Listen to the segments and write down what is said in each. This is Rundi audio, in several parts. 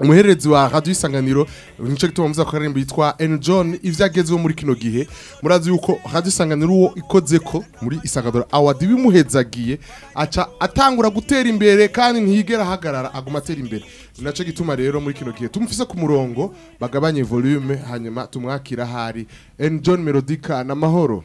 umuhererezi wa radio isanganiro nico gituma muza karirimbo yitwa Enjoy ivyagezeho muri kino gihe murazi yuko radio isanganiro uwo ikozeko muri isanganiro award bimuhezagiye aca atangura gutera imbere kandi ntiyigera ahagarara aguma atera imbere naco gituma rero muri kino gihe tumufise ku murongo bagabanye volume hanyuma tumwakira hari Enjoy melodica na mahoro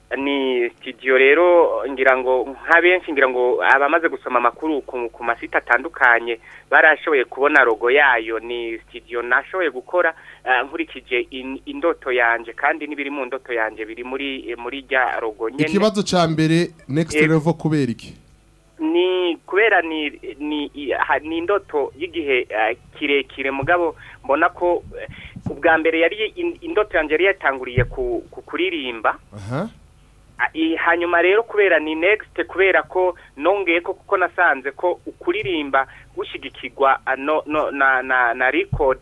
ni studio rero ngira ngo nka benshi ngira ngo abamaze gusoma amakuru ku masita atandukanye barashoboye kubona rogo yayo ni studio nashoboye gukora eh, nkurikije indoto yanjye kandi n'ibiri mu ndoto yanjye biri muri eh, muri rya rogo nyene ikibazo ca mbere next eh, level kubera iki ni kubera ni ni ni indoto y'igihe kirekire mugabo mbona ko ubwa mbere yari indoto yanjye yari yatanguriye ku kuririmba hanyuma rero kubera ni next kubera ko nongeye ko kuko nasanze ko ukuririmba gushyigikirwa no no na na na record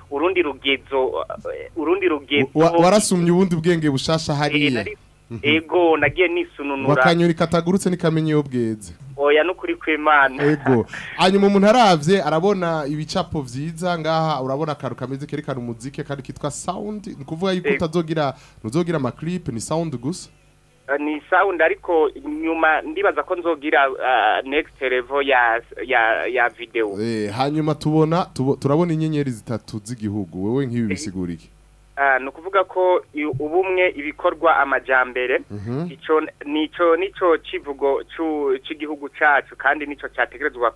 urundi rugezo eh, urundi rugezo warasumye ubundi bwenge bushasha hariya eh, Mhm. ego nagiye nisununura wakanyura ikatagurutse n'ikamenya iyo oya n'ukuri kw'imana ego hanyuma umuntu arabye arabona ibicapo byiza ngaha urabona akantu kameze kerekana umuzike kandi kitwa sound ni ukuvuga yuko utazogira ntuzogira amakiripe ni sound gusa eh, ni sound ariko nyuma ndibaza ko nzogira eh, nekisite revo ya video eh, hanyuma tubona turabona inyenyeri zitatu z'igihugu wowe nk'ibi bisigura Ah, ni ukuvuga ko ubumwe ibikorwa amajyambere nicyo mhm. nicyo kivugo cy'igihugu cyacu kandi nicyo cyategerezwa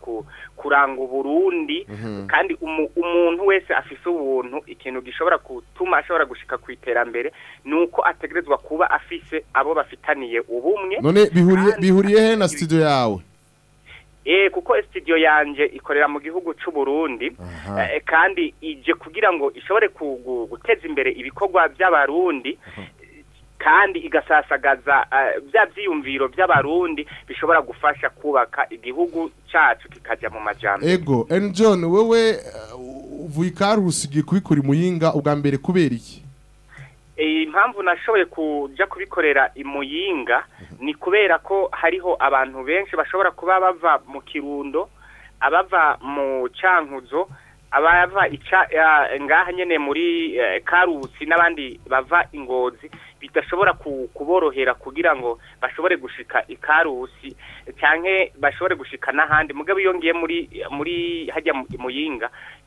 kuranga uburundi mhm. kandi umuntu wese afise ubuntu ikintu gishobora gutuma ashobora gushika ku iterambere ni uko ategerezwa kuba afise abo bafitaniye ubumwe none bihuriye he na studio yawe eh kuko studio yanje ikorera mu gihugu cy'u Burundi eh, kandi ije kugira ngo ishobore guteza imbere ibikorwa by'abarundi kandi igasasagaza bya eh, byiyumviro by'abarundi bishobora gufasha kubaka igihugu cyacu kikajya mu majyambere ego John wowe eh, uvuye ikarusi kubikora imuyinga ubwa mbere kubera iki impamvu nashoboye kujya kubikorera i muyinga ni kubera ko hariho abantu benshi bashobora kuba bava mu kirundo abava mu cyankuzo abava ngaha nyine muri eh, karusi n'abandi bava ingozi bidashobora kuborohera kugira ngo bashobore gushika i karusi cyangwa bashobore gushika n'ahandi mugabo yongeye muri muri hajya muyinga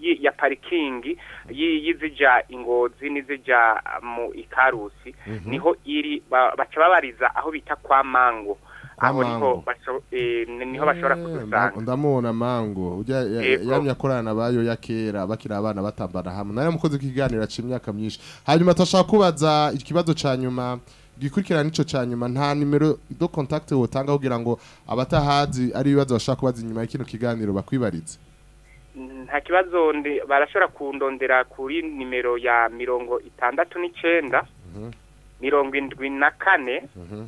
ya parikingi y'izijya ingozi n'izijya mu ikarusi mhm. niho iri baca babariza aho bita kwa mango aho niho e, bashobora eh, kudusanga ndamubona mango yamye akorana bayo ya kera bakiri abana batambara hamwe nawe mukoze ikiganiro aca imyaka myinshi hanyuma turashaka kubaza ikibazo cya nyuma gikurikirana ico cya nyuma nta nimero do contact wotanga kugira ngo abatahazi ari ibibazo bashaka kubaza inyuma y'ikino kiganiro bakwibarize nta kibazo barashobora kundondera kuri nimero ya mirongo itandatu n'icenda mhm. mirongo indwi na kane mhm.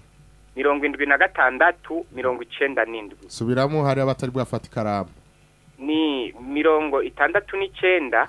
mirongo indwi na gatandatu mirongo icyenda n'indwi subiramo hari abatari bwafata ikaramu ni mirongo itandatu nicyenda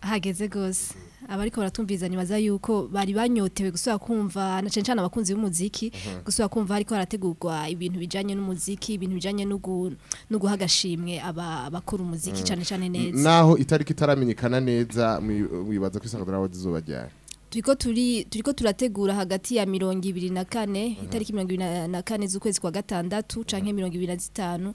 hageze rwose abariko baratumvizanya baza yuko bari banyotewe gusubira kumva na cencana abakunzi b'umuziki mhm. gusubira kumva ariko harategurwa ibintu bijyanye n'umuziki ibintu bijyanye no guha agashimwe abakora umuziki mm. cyane cyane neza naho itariki itaramenyekana neza wibaza ko isanganywe n'abazi izuba turiko turi turiko turategura hagati ya mirongo ibiri na kane mhm. itariki mirongo ibiri na kane z'ukwezi kwa gatandatu mhm. canke mirongo ibiri na zitanu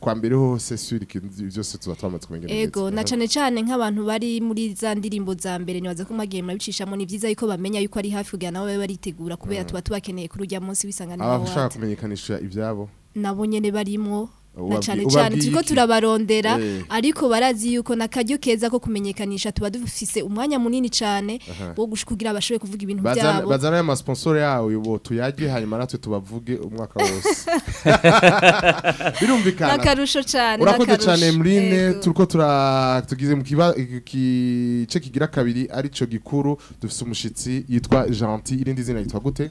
kwa mbere hose suri byose tuba twamaze kumenya yego na cyane cyane nk'abantu bari muri za ndirimbo za mbere nibaza ko magiye murabicishamo ni byiza yuko bamenya yuko ari hafi kugira nawe baritegura kubera mm. tuba tubakeneye kuri ujya munsi wisanga niba washaka kumenyekanisha ibyabo nabo nyene barimo na cyane cyane turiko turabarondera eh. ariko barazi yuko nakaryo keza ko kumenyekanisha tuba dufise umwanya munini cyane wo gushukugira abashoboye kuvuga ibintu byabo bazana ama sponsor yawe ubu tuyajye hanyuma natwe tubavuge umwaka wose birumvikana nakarusho cyane urakoze cyane murine turiko turatugize mu kice kigira kabiri arico gikuru dufise umushitsi yitwa Gentil irindi zina yitwa gute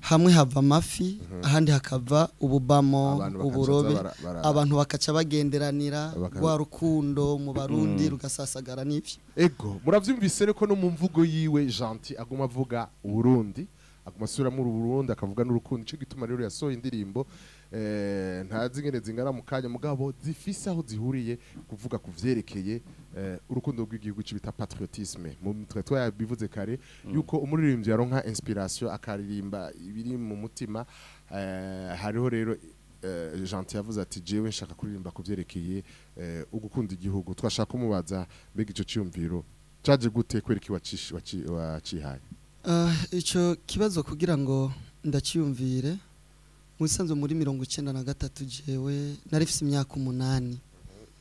hamwe hava amafi mhm. ahandi hakava ububamo uburobe abantu bakaca bagenderanira rwa rukundo mu barundi mm. rugasasagara n'ibyo ego murabyumvise ko no mu mvugo yiwe janti aguma avuga uburundi aguma asubiramo uruburundi akavuga n'urukundo ico gituma rero yasohoye indirimbo eh, ntazi ingene zingana mu kanya mugabo zifise aho zihuriye kuvuga kuvyerekeye eh, urukundo rw'igihugu cibita patriotisme mu mitwe twabivuze kare mm. yuko umuririmbyi yaronka inspiration akaririmba ibiri mu mutima eh, hariho rero eh, Janti yavuze ati jewe nshaka kuririmba kuvyerekeye eh, ugukunda igihugu twashaka kumubaza mbega ico ciyumviro caje gute kwereka wacihaye Ah, icyo kibazo kugira ngo ndakiyumvire mu isanzu muri mirongo icyenda na gatatu jewe narifise imyaka umunani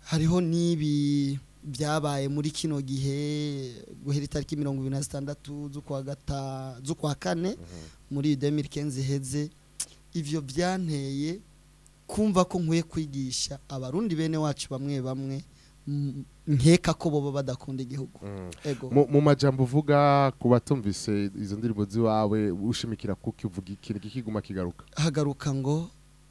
hariho n'ibi byabaye muri kino gihe guhera itariki mirongo ibiri na zitandatu z'ukwa kane mhm. muri demirikenzi heze ibyo byanteye kumva ko nkwiye kwigisha abarundi bene wacu bamwe bamwe nkeka ko boba badakunda igihugu mm. mu majambo uvuga ku batumvise izo ndirimbo ziwawe ushimikira kuko uvuga ikintu kikiguma kigaruka hagaruka ngo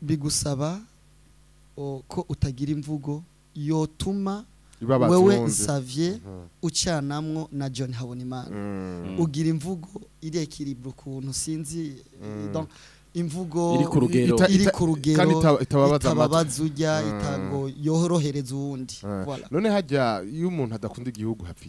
bigusaba oh, ko utagira imvugo yotuma wewe savye mhm. ucyanamwo na john habonimana mm. Mm. ugira imvugo irekiribwa ukuntu sinzi mm. imvugo iri ku rugero itababaza ujya itango yorohereza uwundi none hajya iyo umuntu adakunda igihugu hapfa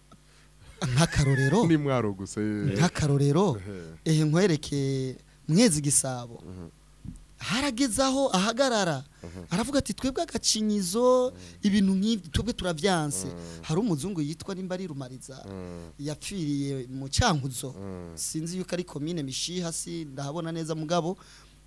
nk'akarorero eh. nk'akarorero eh. ehe nkwereke mwezi igisabo mm-hmm. harageze aho ahagarara aravuga ati twebwe agacinyizo ibintu nk'ibi twebwe turabyanze hari umuzungu yitwa nimba ari rumariza yapfiriye mu cyankuzo sinzi yuko ari komine mishi hasi ndahabona neza mugabo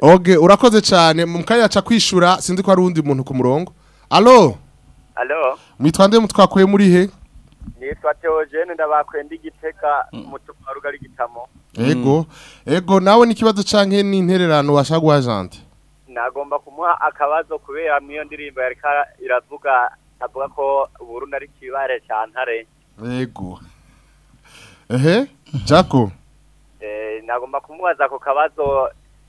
Oge urakoze cyane mu kanya aca kwishura sinzi ko hari undi muntu ku murongo alo Alo. Mwitwa nde mutwakuye muri he? Nitwa Theogene ndabakwenda igiteka mm. mutukwa rugari gitamo. Ego. Mm. Ego nawe ni kibazo canke ni intererano washagwa jante. Nagomba kumuha akabazo kubera miyo ndirimbo yarika iravuga avuga ko Burundi ari kibare cyantare. Ego. Ehe? Jaco. Eh nagomba kumubaza ko kabazo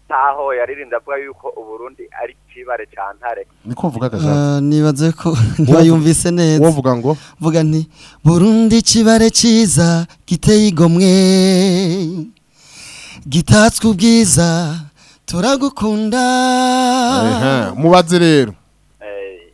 taho yaririnda avuga yuko uburundi ari ikibare cya ntare ni kuvuga ah, nibaze ko ntibayumvise neza wovuga ngo vuga nti burundi kibare cyiza giteye igomwe gitatswe ubwiza turagukunda mubaze rero eh,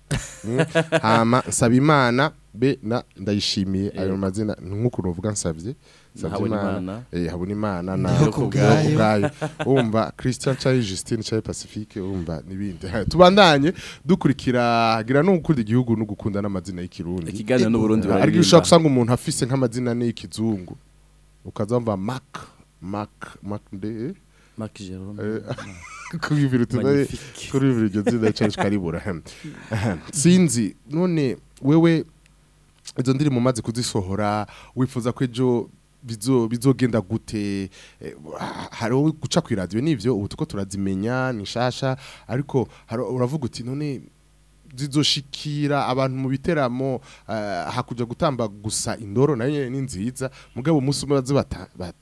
hmm? hama nsabimana be na ndayishimiye ayo eh. mazina nk'ukuntu uvuga nsabye habona imana eh, ubwayo wumva christian cyangwa justine cyangwa pacifique wumva n'ibindi tubandanye dukurikira gira no gukunda igihugu no gukunda n'amazina y'ikirundi ikiganiro n'uburundi ah, ariko ushobora gusanga umuntu afise nk'amazina n'ikizungu ukazamva mac mac mac de mac jerome kubibira tuzaye kuri bibiri gyo zida cyane karibura sinzi none wewe izo ndirimbo mazi kuzisohora wifuza ko ejo bizogenda gute eh, hariho guca ku iradiyo nibyo ubu tuko turazimenya nishasha nshasha ariko uravuga uti none zizoshikira abantu mu biteramo eh, hakujya gutamba gusa indoro nayo ni nziza mugabo umunsi umwe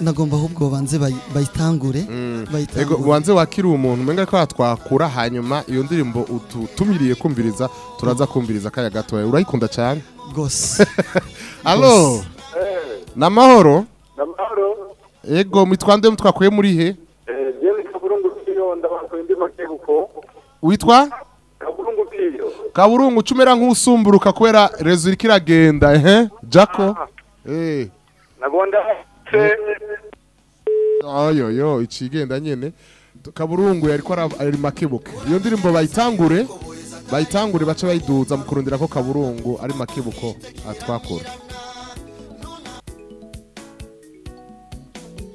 nagomba ahubwo banze bayitangure mm. banze wakiri umuntu umenya ko twakura hanyuma iyo ndirimbo utumiriye kumviriza turaza kumviriza akanya gatoya urayikunda cyane rwose alo eh. na amahoro yego mitwande mutwakuye muri he eh, witwa kaburungu umera nk'usumburuka kubera rezo iragenda ehe jako ah. eee eh. nagunda oyoyo ikigenda nyine kaburungu yari ari makebuke iyo ndirimbo bayitangure bayitangure bace bayiduza mu kurundira ko kaburungu ari makebuko atwakura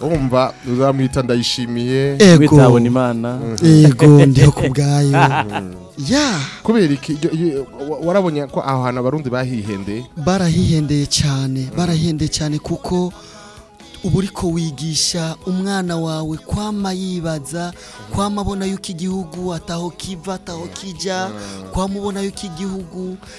wumva uzamwita ndayishimiye witabona imana yego ndiho ku bwayo kubera iki warabonye ko aho hantu abarundi bahihende barahihendeye cyane barahihendeye cyane kuko uba wigisha umwana wawe kwama yibaza kwama abona yuko igihugu ataho kiva ataho kijya ah. kwama ubona yuko igihugu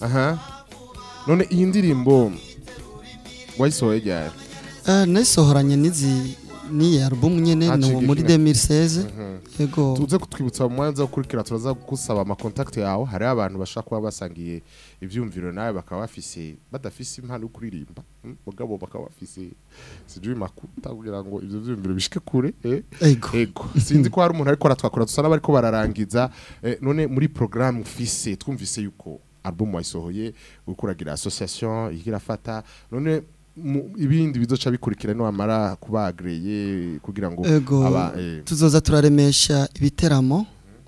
aha none iyi ndirimbo wayisohoye ryari eh, nayisohoranye n'izi ni album nyene ni muri 2016 mhm. yego tuze kutwibutsa mu mwanza ukurikira turaza gusaba ama contact yawe hari abantu bashaka kuba basangiye ivyumviro nawe bakaba bafise badafise impano kuririmba hmm? mugabo bakaba bafise sijui makuta kugira ngo ivyo vyumviro bishike kure yego eh? sinzi ko hari umuntu ariko aratwakora dusa n'abariko bararangiza eh, none muri programme ufise twumvise yuko album wayisohoye ukuragira association igirafata none ibindi bizoca bikurikira n'uwamara kuba agreye kugira ngo eh, tuzoza turaremesha ibiteramo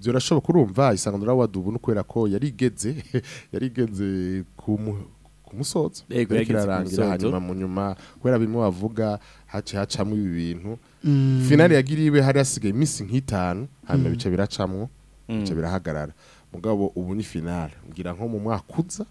byorashoboka urumva isanganiro wadubu nukwera ko yarigeze yarigeze ku kumusozo yego yararangira hanyuma mu nyuma kwera bimwe bavuga hace hacamo ibi bintu Mm. finali yagiriye hari hasigaye iminsi nk'itanu hanyuma mm. bica biracamwo mm. bica birahagarara mugabo ubu ni finale mbwira nko mu mwaka uza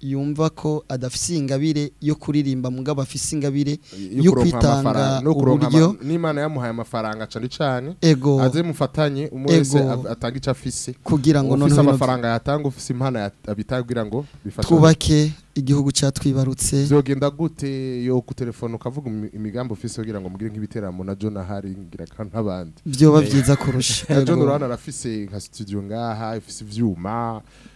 yumva ko adafise ingabire yo kuririmba mugabo afise ingabire yo kwitanga uburyo n'Imana yamuhaye amafaranga cyane cyane aze mufatanye umwese atanga ico afise kugira ngo none amafaranga yatanga ufise impana abitagira ngo bifashe twubake igihugu cyatwibarutse zogenda gute yo ku telefone ukavuga imigambi ufise kugira ngo mugire nk'ibiteramo na John Hari ngira kan abandi byo bavyiza kurusha John Ruhana arafise nka studio ngaha ifise ivyuma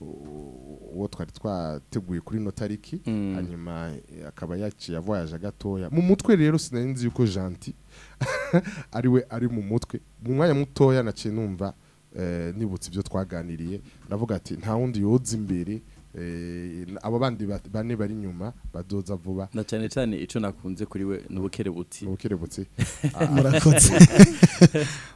uwo twari twateguye kuri ino tariki mm. hanyuma eh, akaba yaciye avoyaje gatoya mu mutwe rero sinari nzi yuko janti ariwe ari mu mutwe mu mwanya mutoya naciye numva Eh, nibutse ibyo twaganiriye navuga ati nta wundi yoza imbere Eh, abo bandi bane bari inyuma badoza vuba na cyane cyane icyo nakunze kuri we ni ubukerebutsi ubukerebutsi ah. murakoze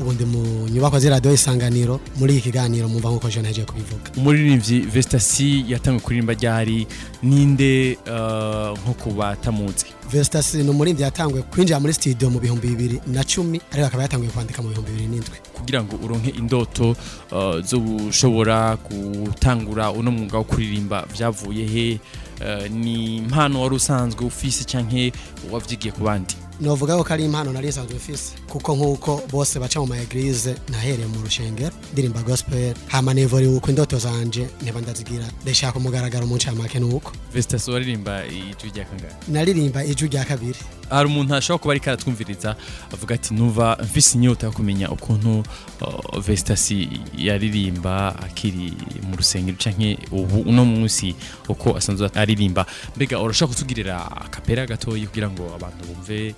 ubu mu nyubako z'iradiyo isanganiro muri iki kiganiro mumva nk'uko jean yagiye kubivuga umuririmbyi vesitasi yatangiye kuririmba ryari ninde uh, nko kubatamutse vesitasi ni umuririmbyi yatanguye kwinjira muri sitidiyo mu bihumbi bibiri na cumi ariko akaba yatanguye kwandika mu bihumbi bibiri n'indwi kugira ngo uronke indoto uh, zo gushobora gutangura uno mwuga wo kuririmba byavuye he uh, ni impano wari usanzwe ufise cyangwa wabyigiye ku bandi novuga ko ari impano nari isanzwe mfise kuko nk'uko bose baca mu maegirize nahereye mu rushengero ndirimba gospel hama nivore uko indoto zanje niba ndazigira ndashaka umugaragaro mu ncamake nuko Vestas waririmba ijwi rya kangahe naririmba ijwi rya kabiri hari umuntu ashobora kuba ariko aratwumviriza avuga ati nuva mfise inyota yo kumenya ukuntu uh, Vestas yaririmba akiri mu rusengero canke ubu uno munsi uko asanzwe aririmba mbega urashaka kutugirira akapera gatoyi kugira ngo abantu bumve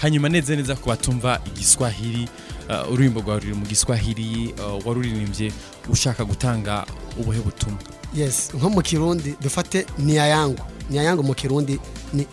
hanyuma neza neza ku batumva igiswahili uh, ururimi rwawe ruri mu giswahili uh, waruririmbye ushaka gutanga ubuhe butumwa yes nko mu kirundi dufate niya yangu niya yangu mu kirundi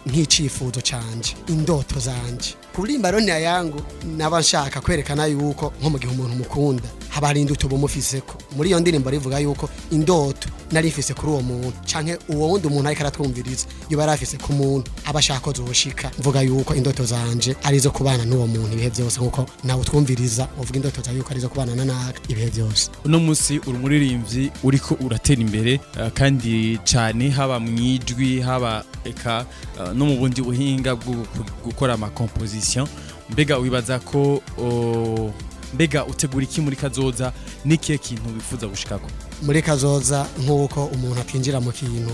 nk'icyifuzo cyanjye indoto zanjye kuririmba roni ya yangu naba nshaka kwerekana yuko nko mu gihe umuntu mukunda haba hari indi utuba umufise ko muri iyo ndirimbo rivuga yuko indoto nari ifise kuri uwo muntu cyangwa uwo wundi umuntu ariko aratwumviriza iyo bari afise ku muntu aba ashaka kuzoshika mvuga yuko indoto zanje arizo kubana n'uwo muntu ibihe byose nkuko nawe utwumviriza uvuga indoto zawe yuko arizo kubana na naga ibihe byose uno munsi uri umuririmbyi uriko uratera imbere eh, kandi cyane haba mu ijwi haba eka no mu bundi buhinga bwo gukora amakomposition mbega wibaza ko oh, mbega utegura iki muri kazoza n'ikihe kintu wifuza gushikako muri kazoza nk'uko umuntu akinjira mu kintu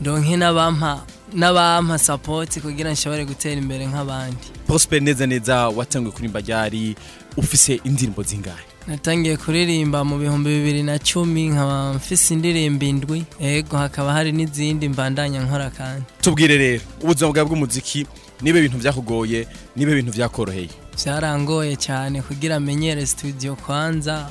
ndonke n'abampa n'abampa sapoti kugira nshobore gutera imbere nk'abandi Prosper neza neza watangiye kuririmba ryari ufise indirimbo zingahe natangiye kuririmba mu bihumbi bibiri na cumi nkaba mfise indirimbo indwi yego hakaba hari n'izindi mbandanya nkora kandi tubwire rero ubuzima bwawe bw'umuziki niba ibintu byakugoye niba ibintu byakoroheye byarangoye cyane kugira amenyere studio kwanza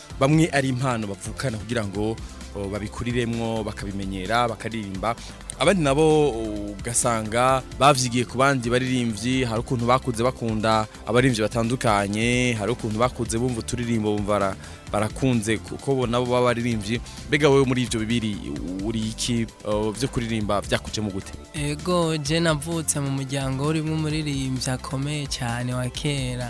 bamwe ari impano bavukana kugira ngo babikuriremwo bakabimenyera bakaririmba abandi nabo ugasanga bavyigiye ku bandi baririmvyi hari ukuntu bakuze bakunda abarimvyi batandukanye hari ukuntu bakuze bumva uturirimbo bumva barakunze kuko nabo baba baririmbyi mbega wowe muri ibyo bibiri uri iki uh, byo kuririmba byakujemo gute ego je navutse mu muryango urimo umuririmbyi akomeye cyane wa kera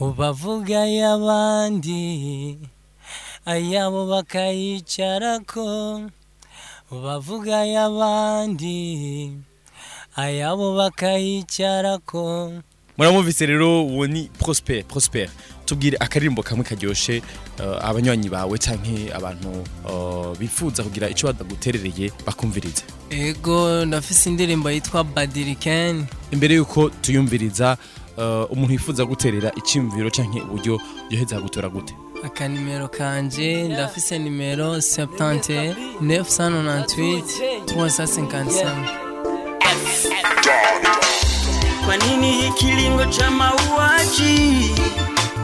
ubavuga ay'abandi ayabo bakayicara ko ubavuga ay'abandi ayabo bakayicara ko muramwumvise rero uwo ni prospere prospere tubwire akaririmbo kamwe karyoshye eh, abanywanyi bawe cyangwa abantu eh, bifuza kugira icyo badaguterereye bakumviriza ego ndafise indirimbo yitwa badirikeni imbere y'uko tuyumviriza eh, umuntu yifuza guterera icyumviro cyangwa uburyo yoheza gutora gute aka nimero kanje ndafise nimero 70 998 355 Kwa nini hii kilingo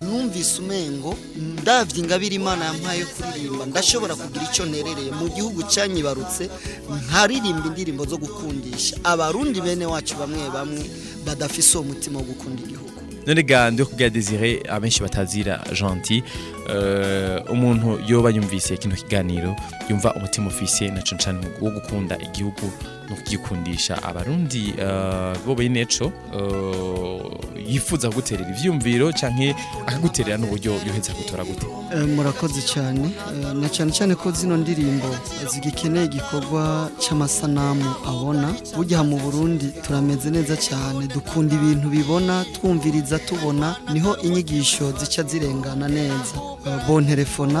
numvise umengo ndabye ingabire imana yampaye kuririmba ndashobora kugira icyo nerereye mu gihugu cyanyibarutse nkaririmba indirimbo zo gukundisha abarundi bene wacu bamwe bamwe badafise uwo mutima wo gukunda igihugu none ga Desire abenshi batazira Gentil euh, umuntu yoba yumvise kino kiganiro yumva umutima ufise na cyane wo gukunda igihugu byikundisha abarundi uh, bo beneco uh, yifuza guterera ivyumviro canke akaguterera n'uburyo yoheza gutora gute eh, murakoze cyane eh, na cyane cyane ko zino ndirimbo zigikeneye igikorwa cy'amasanamu abona burya mu Burundi turameze neza cyane dukunda ibintu bibona twumviriza tubona niho inyigisho zica zirengana neza eh, bon telefona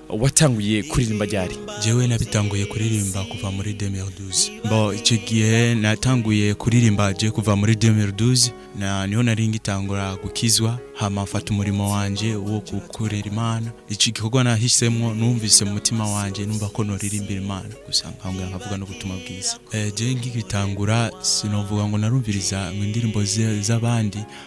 watanguye kuririmba ryari jewe nabitanguye kuririmba kuva muri 2012 bo icyo gihe natanguye kuririmba je kuva muri 2012 na niho nari ngitangura gukizwa hama mfata umurimo wanjye wo gukorera Imana iki gikorwa nahisemo numvise mu mutima wanjye numva ko noririmbira Imana gusa nkangura nkavuga no gutuma bwiza eh je ngigitangura ngo narumviriza mu ndirimbo z'abandi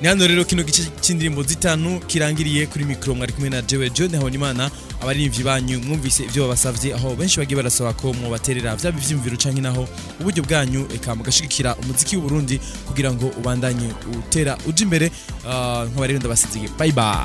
ni hano rero kino gice cy'indirimbo zitanu kirangiriye kuri mikoro mwari kumwe na jewe john habonimana abaririmbyi banyu mwumvise ibyo babasavye aho benshi bagiye barasaba ko mwobaterera vyaba ivyiyumviro canke naho uburyo bwanyu eka mugashigikira umuziki w'uburundi kugira ngo ubandanye utera uja imbere uh, nkaba rero bye bye